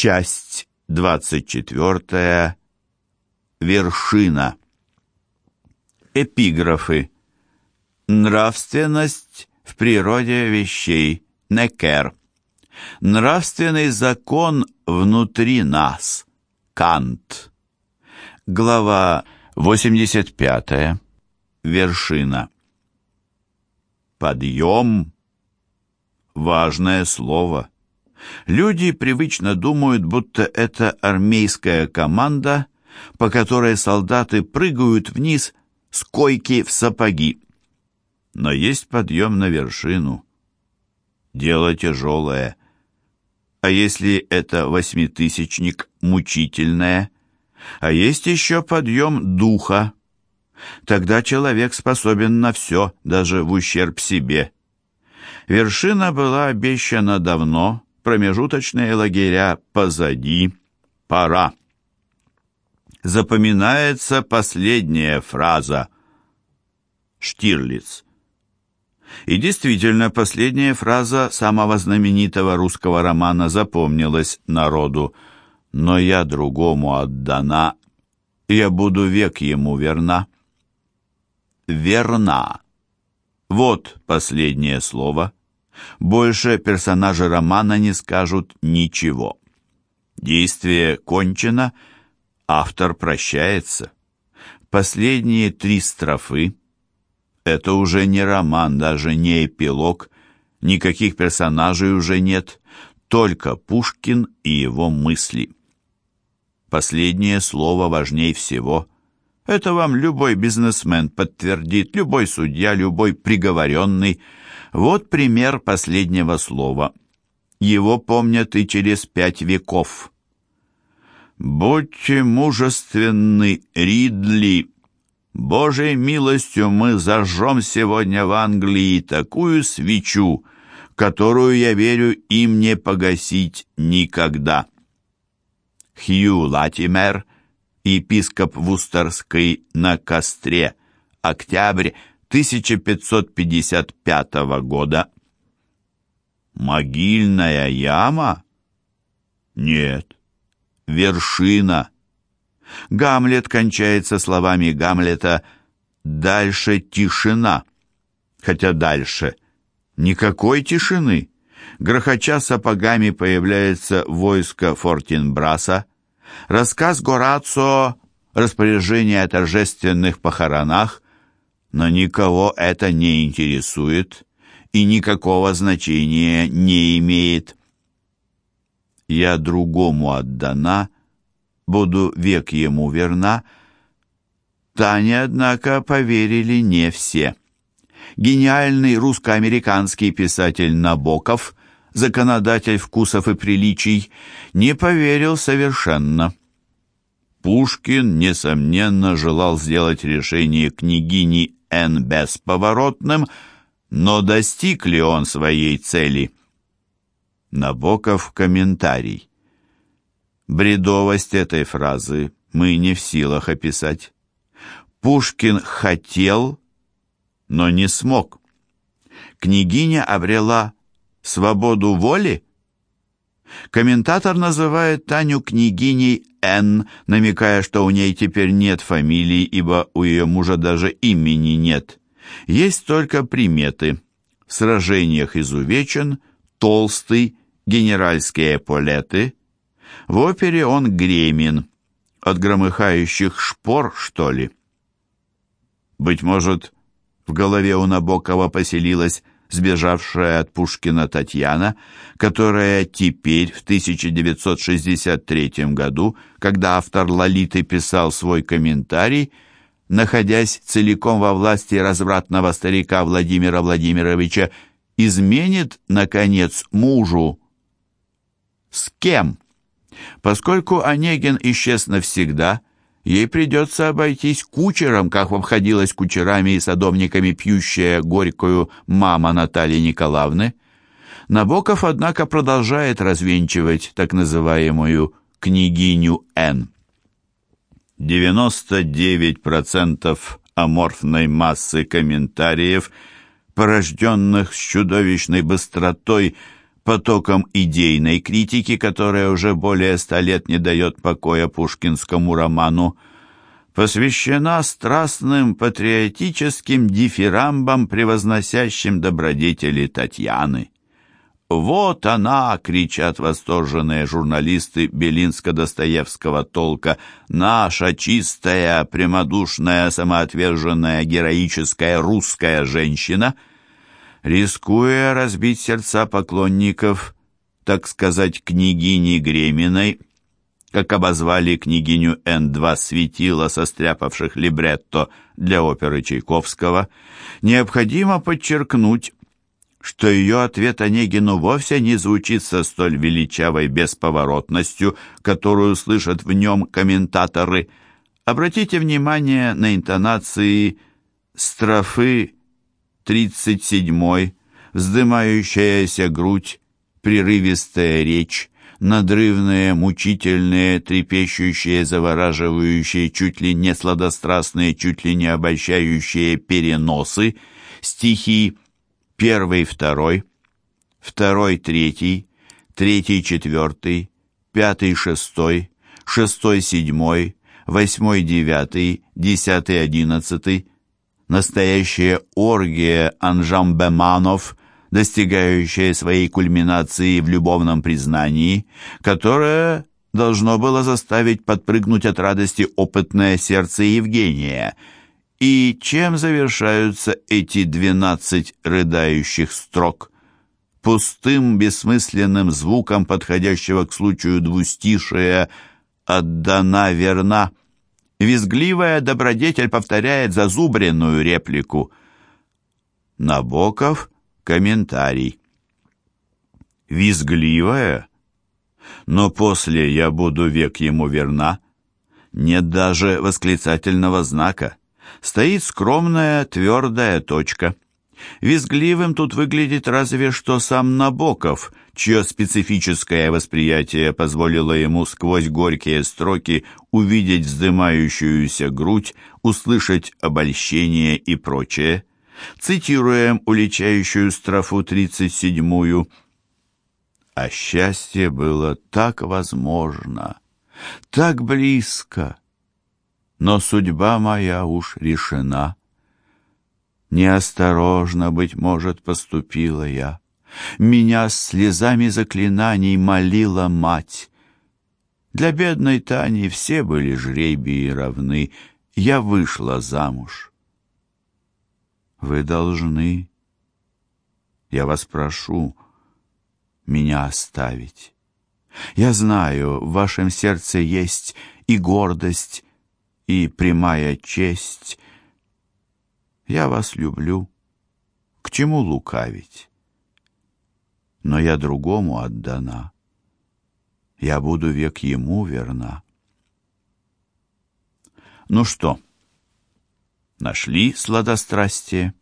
Часть двадцать четвертая. Вершина. Эпиграфы. Нравственность в природе вещей. Некер. Нравственный закон внутри нас. Кант. Глава 85. Вершина. Подъем. Важное слово. Люди привычно думают, будто это армейская команда, по которой солдаты прыгают вниз с койки в сапоги. Но есть подъем на вершину. Дело тяжелое. А если это восьмитысячник, мучительное? А есть еще подъем духа. Тогда человек способен на все, даже в ущерб себе. Вершина была обещана давно, промежуточные лагеря позади, пора. Запоминается последняя фраза. Штирлиц. И действительно, последняя фраза самого знаменитого русского романа запомнилась народу. «Но я другому отдана, я буду век ему верна». «Верна». Вот последнее слово. Больше персонажи романа не скажут ничего. Действие кончено, автор прощается. Последние три строфы — это уже не роман, даже не эпилог, никаких персонажей уже нет, только Пушкин и его мысли. Последнее слово важней всего. Это вам любой бизнесмен подтвердит, любой судья, любой приговоренный — вот пример последнего слова. Его помнят и через пять веков. «Будьте мужественны, Ридли! Божьей милостью мы зажжем сегодня в Англии такую свечу, которую, я верю, им не погасить никогда». Хью Латимер, епископ Вустерской на костре, октябрь 1555 года. Могильная яма? Нет. Вершина. Гамлет кончается словами Гамлета «Дальше тишина». Хотя дальше никакой тишины. Грохоча сапогами появляется войско Фортинбраса. Рассказ Горацио «Распоряжение о торжественных похоронах» но никого это не интересует и никакого значения не имеет. Я другому отдана, буду век ему верна. Тане, однако, поверили не все. Гениальный русско-американский писатель Набоков, законодатель вкусов и приличий, не поверил совершенно. Пушкин, несомненно, желал сделать решение княгини Н. бесповоротным, но достиг ли он своей цели? Набоков комментарий. Бредовость этой фразы мы не в силах описать. Пушкин хотел, но не смог. Княгиня обрела свободу воли? Комментатор называет Таню княгиней Н, намекая, что у ней теперь нет фамилии, ибо у ее мужа даже имени нет. Есть только приметы. В сражениях изувечен, толстый, генеральские эполеты. В опере он гремен. От громыхающих шпор, что ли? Быть может, в голове у Набокова поселилась сбежавшая от Пушкина Татьяна, которая теперь, в 1963 году, когда автор «Лолиты» писал свой комментарий, находясь целиком во власти развратного старика Владимира Владимировича, изменит, наконец, мужу. С кем? Поскольку Онегин исчез навсегда, ей придется обойтись кучером, как обходилась кучерами и садовниками пьющая горькую мама Натальи Николаевны. Набоков, однако, продолжает развенчивать так называемую «княгиню Н». 99% аморфной массы комментариев, порожденных с чудовищной быстротой, потоком идейной критики, которая уже более ста лет не дает покоя пушкинскому роману, посвящена страстным патриотическим дифирамбам, превозносящим добродетели Татьяны. «Вот она!» — кричат восторженные журналисты Белинско-Достоевского толка. «Наша чистая, прямодушная, самоотверженная, героическая русская женщина!» Рискуя разбить сердца поклонников, так сказать, княгини Греминой, как обозвали княгиню Н-2 светила, состряпавших либретто для оперы Чайковского, необходимо подчеркнуть, что ее ответ Онегину вовсе не звучит со столь величавой бесповоротностью, которую слышат в нем комментаторы. Обратите внимание на интонации строфы 37 вздымающаяся грудь, прерывистая речь, надрывные, мучительные, трепещущие, завораживающие, чуть ли не сладострастные, чуть ли не обольщающие переносы, стихи первый, второй, второй, третий, третий, четвертый, пятый, шестой, шестой, седьмой, восьмой, девятый, десятый, одиннадцатый. Настоящая оргия анжамбеманов, достигающая своей кульминации в любовном признании, которое должно было заставить подпрыгнуть от радости опытное сердце Евгения — и чем завершаются эти двенадцать рыдающих строк? Пустым, бессмысленным звуком, подходящего к случаю двустишия «отдана верна». Визгливая добродетель повторяет зазубренную реплику. Набоков — комментарий. Визгливая? Но после «я буду век ему верна» нет даже восклицательного знака стоит скромная твердая точка. Визгливым тут выглядит разве что сам Набоков, чье специфическое восприятие позволило ему сквозь горькие строки увидеть вздымающуюся грудь, услышать обольщение и прочее. Цитируем уличающую строфу 37-ю. «А счастье было так возможно, так близко, но судьба моя уж решена. Неосторожно, быть может, поступила я. Меня с слезами заклинаний молила мать. Для бедной Тани все были жребии равны. Я вышла замуж. Вы должны, я вас прошу, меня оставить. Я знаю, в вашем сердце есть и гордость, и прямая честь. Я вас люблю. К чему лукавить? Но я другому отдана. Я буду век ему верна. Ну что, нашли сладострастие?